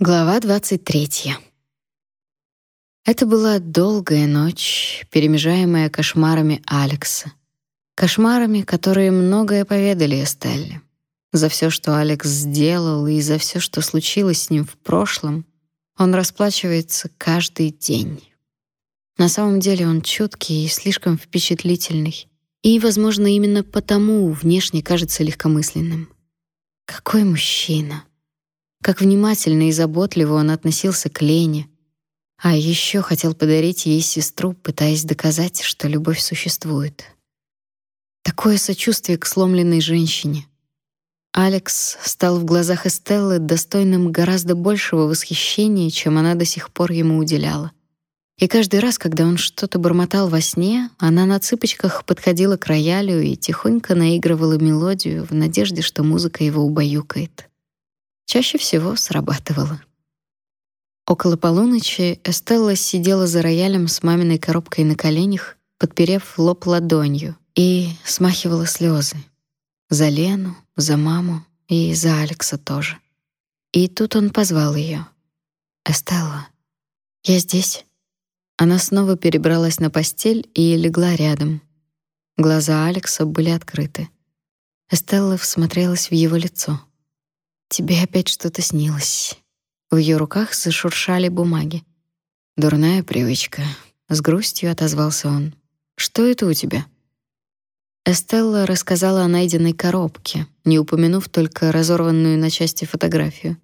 Глава 23. Это была долгая ночь, перемежаемая кошмарами Алекса. Кошмарами, которые многое поведали Эстелле. За все, что Алекс сделал, и за все, что случилось с ним в прошлом, он расплачивается каждый день. На самом деле он чуткий и слишком впечатлительный, и, возможно, именно потому внешне кажется легкомысленным. Какой мужчина! Как внимательно и заботливо он относился к Лене, а еще хотел подарить ей сестру, пытаясь доказать, что любовь существует. Такое сочувствие к сломленной женщине. Алекс стал в глазах Эстеллы достойным гораздо большего восхищения, чем она до сих пор ему уделяла. И каждый раз, когда он что-то бормотал во сне, она на цыпочках подходила к роялю и тихонько наигрывала мелодию в надежде, что музыка его убаюкает. Чаще всего срабатывало. Около полуночи Эстелла сидела за роялем с маминой коробкой на коленях, подперев лоб ладонью, и смахивала слезы. За Лену, за маму и за Алекса тоже. И тут он позвал ее. «Эстелла, я здесь». Она снова перебралась на постель и легла рядом. Глаза Алекса были открыты. Эстелла всмотрелась в его лицо. Тебе опять что-то снилось. В ее руках зашуршали бумаги. Дурная привычка, с грустью отозвался он. Что это у тебя? Эстелла рассказала о найденной коробке, не упомянув только разорванную на части фотографию.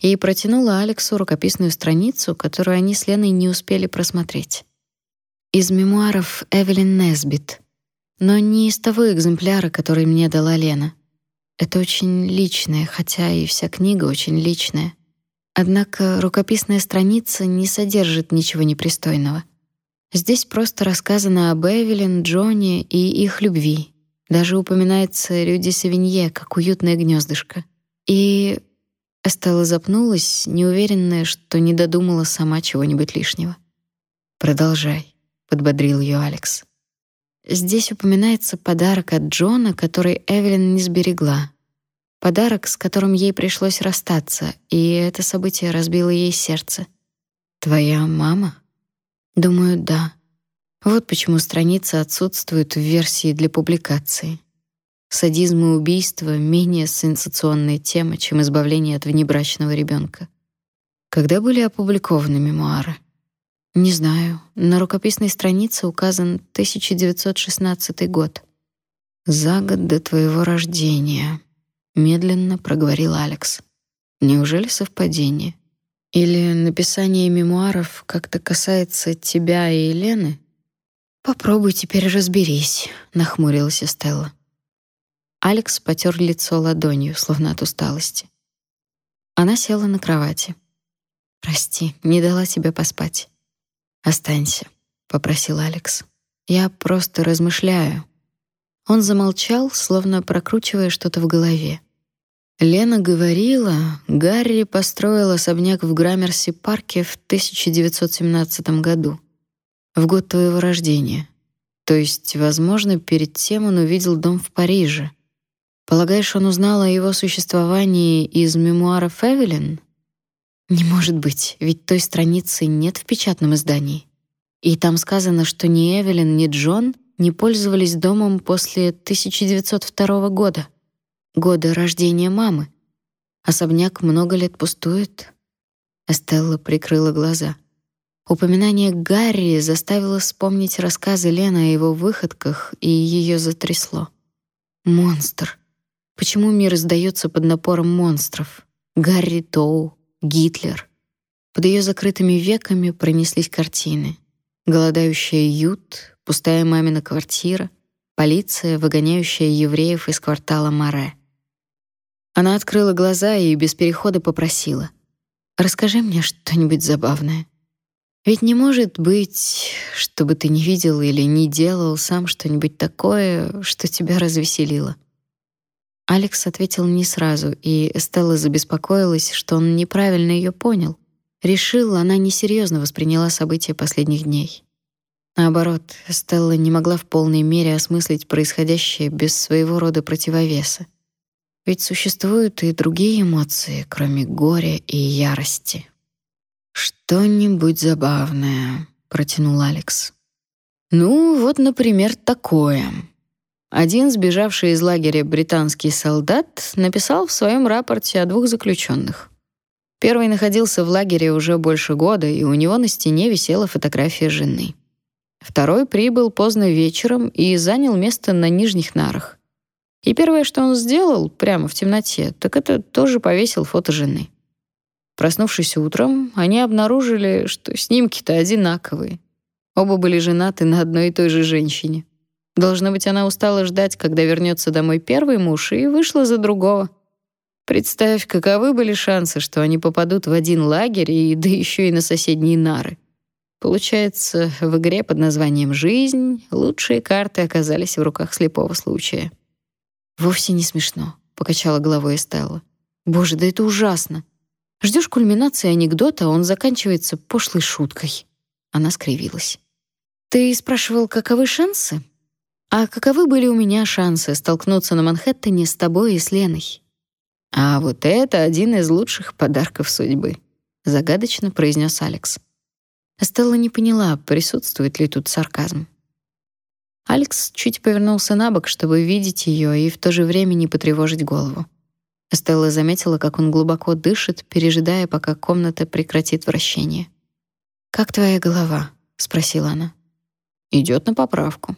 И протянула Алексу рукописную страницу, которую они с Леной не успели просмотреть. Из мемуаров Эвелин Несбит, но не из того экземпляра, который мне дала Лена. Это очень личное, хотя и вся книга очень личная. Однако рукописная страница не содержит ничего непристойного. Здесь просто рассказано об Эвелин, Джонни и их любви. Даже упоминается Рюди Савинье как уютное гнездышко. И Эстелла запнулась, неуверенная, что не додумала сама чего-нибудь лишнего. «Продолжай», — подбодрил ее Алекс. Здесь упоминается подарок от Джона, который Эвелин не сберегла. Подарок, с которым ей пришлось расстаться, и это событие разбило ей сердце. Твоя мама? Думаю, да. Вот почему страница отсутствует в версии для публикации. Садизм и убийство менее сенсационная тема, чем избавление от внебрачного ребенка. Когда были опубликованы мемуары? Не знаю. На рукописной странице указан 1916 год. За год до твоего рождения, медленно проговорил Алекс. Неужели совпадение? Или написание мемуаров как-то касается тебя и Елены? Попробуй теперь разберись, нахмурилась Стелла. Алекс потёр лицо ладонью, словно от усталости. Она села на кровати. Прости, не дала тебе поспать. Останься, попросил Алекс. Я просто размышляю. Он замолчал, словно прокручивая что-то в голове. Лена говорила, Гарри построил особняк в Граммерси-парке в 1917 году, в год твоего рождения. То есть, возможно, перед тем он увидел дом в Париже. Полагаешь, он узнал о его существовании из мемуаров Эвелин? Не может быть, ведь той страницы нет в печатном издании. И там сказано, что ни Эвелин, ни Джон не пользовались домом после 1902 года, года рождения мамы. Особняк много лет пустует. Эстелла прикрыла глаза. Упоминание Гарри заставило вспомнить рассказы Лены о его выходках, и ее затрясло. Монстр. Почему мир издается под напором монстров? Гарри Тоу, Гитлер. Под ее закрытыми веками пронеслись картины. Голодающая Ют, пустая мамина квартира, полиция, выгоняющая евреев из квартала Маре. Она открыла глаза и без перехода попросила: "Расскажи мне что-нибудь забавное. Ведь не может быть, чтобы ты не видел или не делал сам что-нибудь такое, что тебя развеселило". Алекс ответил не сразу, и Эстелла забеспокоилась, что он неправильно ее понял. Решил, она несерьезно восприняла события последних дней. Наоборот, Эстелла не могла в полной мере осмыслить происходящее без своего рода противовеса. Ведь существуют и другие эмоции, кроме горя и ярости. Что-нибудь забавное, протянул Алекс. Ну, вот, например, такое. Один сбежавший из лагеря британский солдат написал в своем рапорте о двух заключенных. Первый находился в лагере уже больше года, и у него на стене висела фотография жены. Второй прибыл поздно вечером и занял место на нижних нарах. И первое, что он сделал прямо в темноте, так это тоже повесил фото жены. Проснувшись утром, они обнаружили, что снимки-то одинаковые. Оба были женаты на одной и той же женщине. Должно быть, она устала ждать, когда вернется домой первый муж, и вышла за другого. Представь, каковы были шансы, что они попадут в один лагерь и да еще и на соседние нары. Получается, в игре под названием «Жизнь» лучшие карты оказались в руках слепого случая. «Вовсе не смешно», — покачала головой Эстелла. «Боже, да это ужасно. Ждешь кульминации анекдота, а он заканчивается пошлой шуткой». Она скривилась. «Ты спрашивал, каковы шансы? А каковы были у меня шансы столкнуться на Манхэттене с тобой и с Леной?» «А вот это один из лучших подарков судьбы», — загадочно произнес Алекс. Стелла не поняла, присутствует ли тут сарказм. Алекс чуть повернулся на бок, чтобы видеть ее и в то же время не потревожить голову. Стелла заметила, как он глубоко дышит, пережидая, пока комната прекратит вращение. «Как твоя голова?» — спросила она. Идет на поправку».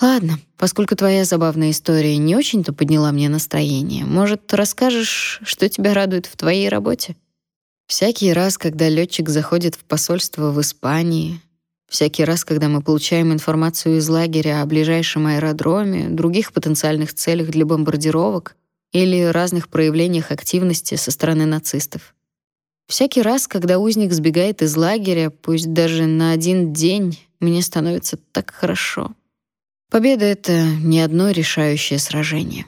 «Ладно, поскольку твоя забавная история не очень-то подняла мне настроение, может, расскажешь, что тебя радует в твоей работе?» Всякий раз, когда летчик заходит в посольство в Испании, всякий раз, когда мы получаем информацию из лагеря о ближайшем аэродроме, других потенциальных целях для бомбардировок или разных проявлениях активности со стороны нацистов. Всякий раз, когда узник сбегает из лагеря, пусть даже на один день, мне становится так хорошо. Победа — это не одно решающее сражение.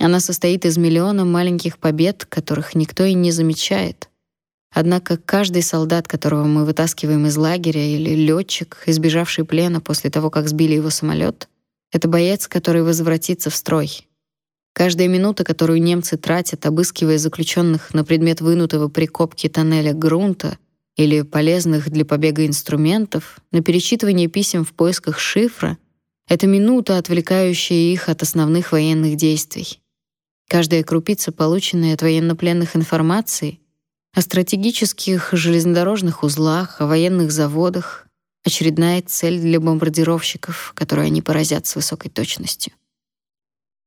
Она состоит из миллиона маленьких побед, которых никто и не замечает. Однако каждый солдат, которого мы вытаскиваем из лагеря, или летчик, избежавший плена после того, как сбили его самолет, это боец, который возвратится в строй. Каждая минута, которую немцы тратят, обыскивая заключенных на предмет вынутого при копке тоннеля грунта или полезных для побега инструментов, на перечитывание писем в поисках шифра, это минута, отвлекающая их от основных военных действий. Каждая крупица, полученная от военнопленных информации — о стратегических железнодорожных узлах, о военных заводах, очередная цель для бомбардировщиков, которую они поразят с высокой точностью.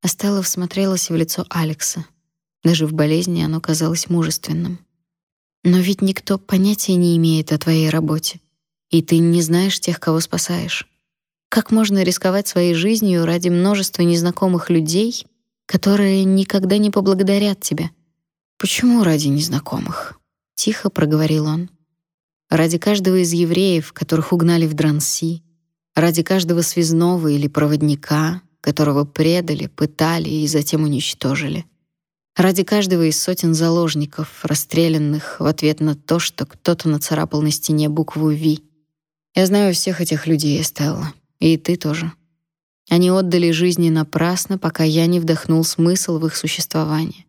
Астелла всмотрелась в лицо Алекса. Даже в болезни оно казалось мужественным. Но ведь никто понятия не имеет о твоей работе, и ты не знаешь тех, кого спасаешь. Как можно рисковать своей жизнью ради множества незнакомых людей, которые никогда не поблагодарят тебя? Почему ради незнакомых? тихо проговорил он. Ради каждого из евреев, которых угнали в Дранси, ради каждого связного или проводника, которого предали, пытали и затем уничтожили. Ради каждого из сотен заложников, расстрелянных в ответ на то, что кто-то нацарапал на стене букву «Ви». Я знаю всех этих людей, Эстелла, и ты тоже. Они отдали жизни напрасно, пока я не вдохнул смысл в их существование.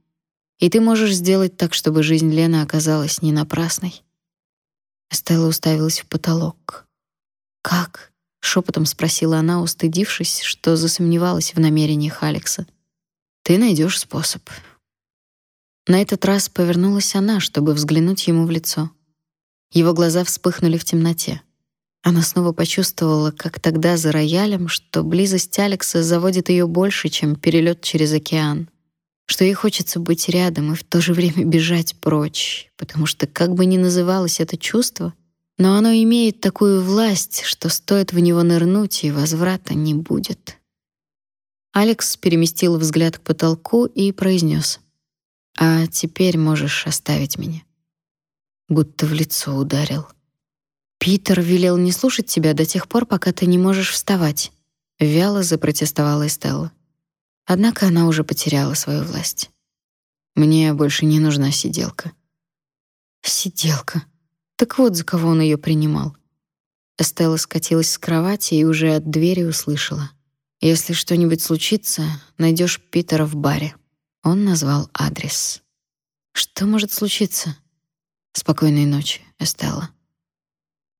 И ты можешь сделать так, чтобы жизнь Лены оказалась не напрасной. Стелла уставилась в потолок. Как? шепотом спросила она, устыдившись, что засомневалась в намерениях Алекса. Ты найдешь способ. На этот раз повернулась она, чтобы взглянуть ему в лицо. Его глаза вспыхнули в темноте. Она снова почувствовала, как тогда за роялем, что близость Алекса заводит ее больше, чем перелет через океан что ей хочется быть рядом и в то же время бежать прочь, потому что как бы ни называлось это чувство, но оно имеет такую власть, что стоит в него нырнуть, и возврата не будет. Алекс переместил взгляд к потолку и произнес: "А теперь можешь оставить меня". Будто в лицо ударил. Питер велел не слушать тебя до тех пор, пока ты не можешь вставать, вяло запротестовала Стелла. Однако она уже потеряла свою власть. Мне больше не нужна сиделка. Сиделка. Так вот, за кого он ее принимал. Эстелла скатилась с кровати и уже от двери услышала: "Если что-нибудь случится, найдешь Питера в баре". Он назвал адрес. Что может случиться? Спокойной ночи, Эстелла.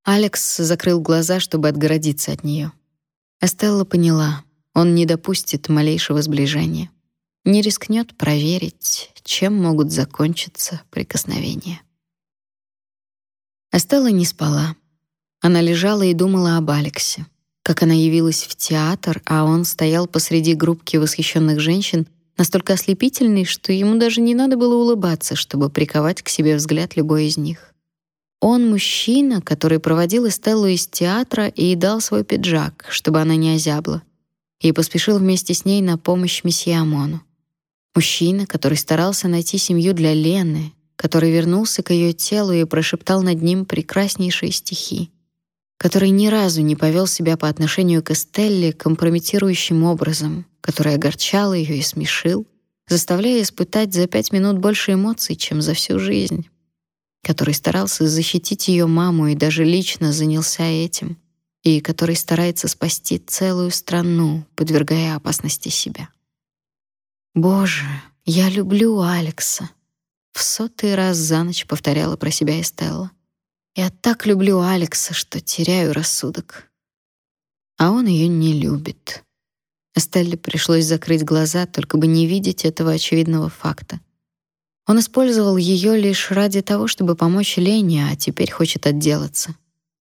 Алекс закрыл глаза, чтобы отгородиться от нее. Эстелла поняла, он не допустит малейшего сближения, не рискнет проверить, чем могут закончиться прикосновения. Эстелла не спала. Она лежала и думала об Алексе, как она явилась в театр, а он стоял посреди группки восхищенных женщин, настолько ослепительный, что ему даже не надо было улыбаться, чтобы приковать к себе взгляд любой из них. Он мужчина, который проводил Эстеллу из театра и дал свой пиджак, чтобы она не озябла, и поспешил вместе с ней на помощь месье Амону. Мужчина, который старался найти семью для Лены, который вернулся к ее телу и прошептал над ним прекраснейшие стихи который ни разу не повел себя по отношению к Эстелле компрометирующим образом, который огорчал ее и смешил, заставляя испытать за пять минут больше эмоций, чем за всю жизнь, который старался защитить ее маму и даже лично занялся этим, и который старается спасти целую страну, подвергая опасности себя. Боже, я люблю Алекса. В сотый раз за ночь повторяла про себя Эстелла. Я так люблю Алекса, что теряю рассудок. А он ее не любит. Эстелле пришлось закрыть глаза, только бы не видеть этого очевидного факта. Он использовал ее лишь ради того, чтобы помочь Лене, а теперь хочет отделаться.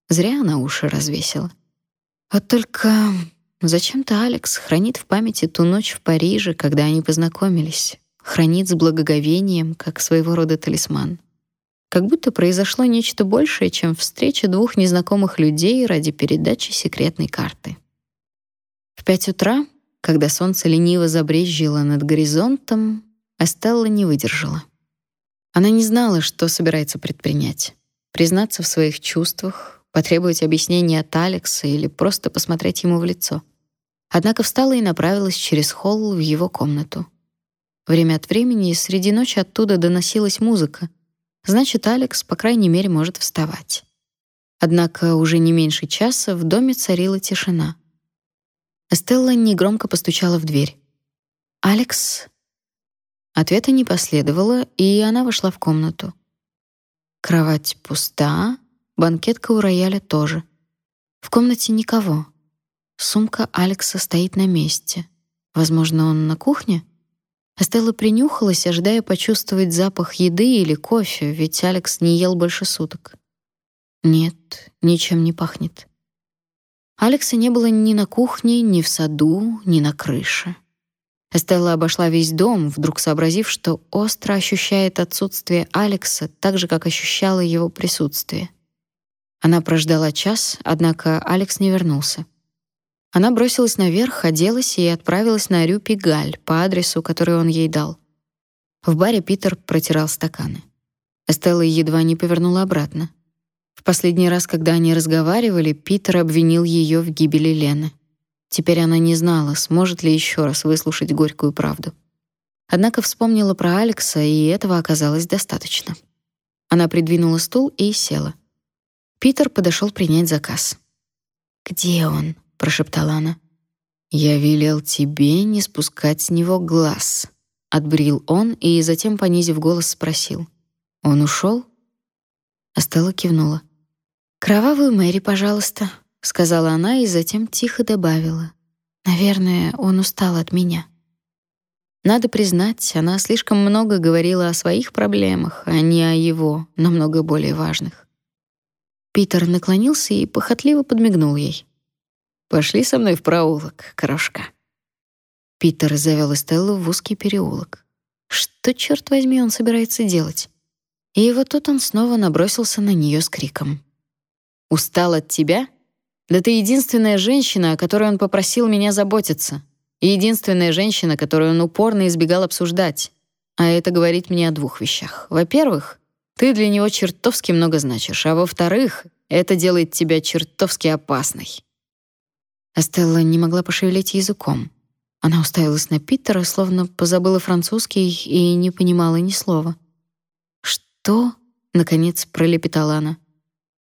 Зря она уши развесила. Вот только зачем-то Алекс хранит в памяти ту ночь в Париже, когда они познакомились, хранит с благоговением, как своего рода талисман как будто произошло нечто большее, чем встреча двух незнакомых людей ради передачи секретной карты. В пять утра, когда солнце лениво забрезжило над горизонтом, Эстелла не выдержала. Она не знала, что собирается предпринять: признаться в своих чувствах, потребовать объяснения от Алекса или просто посмотреть ему в лицо. Однако встала и направилась через холл в его комнату. Время от времени среди ночи оттуда доносилась музыка — Значит, Алекс, по крайней мере, может вставать. Однако уже не меньше часа в доме царила тишина. Эстелла негромко постучала в дверь. «Алекс?» Ответа не последовало, и она вошла в комнату. Кровать пуста, банкетка у рояля тоже. В комнате никого. Сумка Алекса стоит на месте. Возможно, он на кухне? Стелла принюхалась, ожидая почувствовать запах еды или кофе, ведь Алекс не ел больше суток. Нет, ничем не пахнет. Алекса не было ни на кухне, ни в саду, ни на крыше. Эстелла обошла весь дом, вдруг сообразив, что остро ощущает отсутствие Алекса так же, как ощущала его присутствие. Она прождала час, однако Алекс не вернулся. Она бросилась наверх, оделась и отправилась на Рю Пигаль по адресу, который он ей дал. В баре Питер протирал стаканы. Эстелла едва не повернула обратно. В последний раз, когда они разговаривали, Питер обвинил ее в гибели Лены. Теперь она не знала, сможет ли еще раз выслушать горькую правду. Однако вспомнила про Алекса, и этого оказалось достаточно. Она придвинула стул и села. Питер подошел принять заказ. «Где он?» прошептала она. Я велел тебе не спускать с него глаз, отбрил он и затем понизив голос спросил: "Он ушел? Астелла кивнула. "Кровавую Мэри, пожалуйста", сказала она и затем тихо добавила: "Наверное, он устал от меня". Надо признать, она слишком много говорила о своих проблемах, а не о его, намного более важных. Питер наклонился и похотливо подмигнул ей. Пошли со мной в проулок, крошка. Питер завёл Эстеллу в узкий переулок. Что, чёрт возьми, он собирается делать? И вот тут он снова набросился на неё с криком. «Устал от тебя? Да ты единственная женщина, о которой он попросил меня заботиться. И единственная женщина, которую он упорно избегал обсуждать. А это говорит мне о двух вещах. Во-первых, ты для него чертовски много значишь, а во-вторых, это делает тебя чертовски опасной. Эстелла не могла пошевелить языком. Она уставилась на Питера, словно позабыла французский и не понимала ни слова. «Что?» — наконец пролепетала она.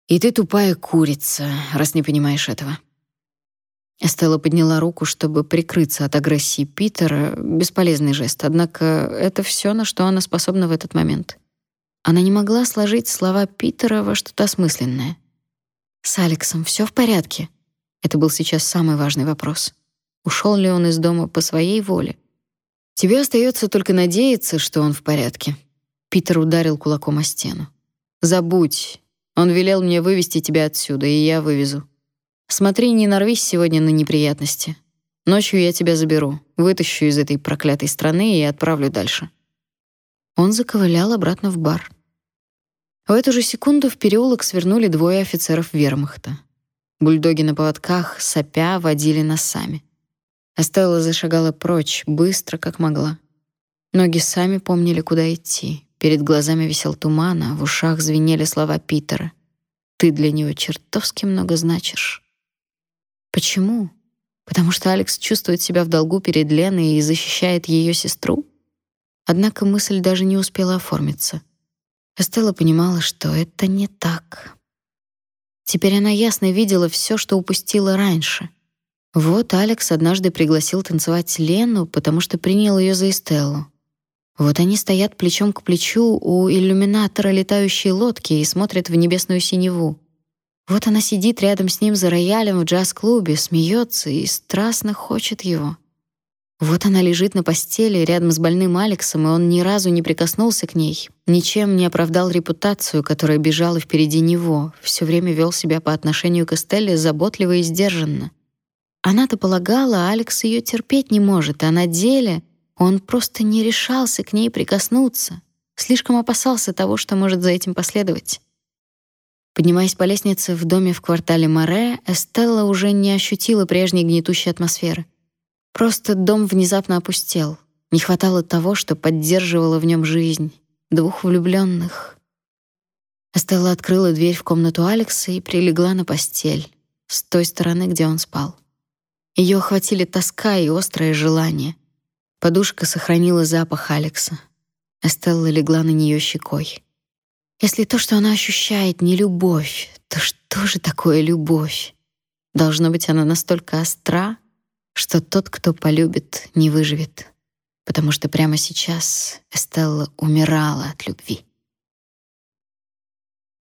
«И ты тупая курица, раз не понимаешь этого». Эстелла подняла руку, чтобы прикрыться от агрессии Питера, бесполезный жест, однако это все, на что она способна в этот момент. Она не могла сложить слова Питера во что-то осмысленное. С Алексом все в порядке. Это был сейчас самый важный вопрос. Ушел ли он из дома по своей воле? Тебе остается только надеяться, что он в порядке. Питер ударил кулаком о стену. Забудь. Он велел мне вывести тебя отсюда, и я вывезу. Смотри, не нарвись сегодня на неприятности. Ночью я тебя заберу, вытащу из этой проклятой страны и отправлю дальше. Он заковылял обратно в бар. В эту же секунду в переулок свернули двое офицеров Вермахта. Бульдоги на поводках, сопя, водили носами. Эстелла зашагала прочь, быстро, как могла. Ноги сами помнили, куда идти. Перед глазами висел туман, а в ушах звенели слова Питера. «Ты для него чертовски много значишь». Почему? Потому что Алекс чувствует себя в долгу перед Леной и защищает ее сестру? Однако мысль даже не успела оформиться. Эстелла понимала, что это не так. Теперь она ясно видела все, что упустила раньше. Вот Алекс однажды пригласил танцевать Лену, потому что принял ее за Эстеллу. Вот они стоят плечом к плечу у иллюминатора летающей лодки и смотрят в небесную синеву. Вот она сидит рядом с ним за роялем в джаз-клубе, смеется и страстно хочет его. Вот она лежит на постели рядом с больным Алексом, и он ни разу не прикоснулся к ней, ничем не оправдал репутацию, которая бежала впереди него, все время вел себя по отношению к Эстелле заботливо и сдержанно. Она-то полагала, Алекс ее терпеть не может, а на деле он просто не решался к ней прикоснуться, слишком опасался того, что может за этим последовать. Поднимаясь по лестнице в доме в квартале Море, Эстелла уже не ощутила прежней гнетущей атмосферы. Просто дом внезапно опустел. Не хватало того, что поддерживало в нем жизнь двух влюбленных. Эстелла открыла дверь в комнату Алекса и прилегла на постель с той стороны, где он спал. Ее охватили тоска и острое желание. Подушка сохранила запах Алекса. Эстелла легла на нее щекой. Если то, что она ощущает, не любовь, то что же такое любовь? Должно быть, она настолько остра, что тот, кто полюбит, не выживет, потому что прямо сейчас Эстелла умирала от любви.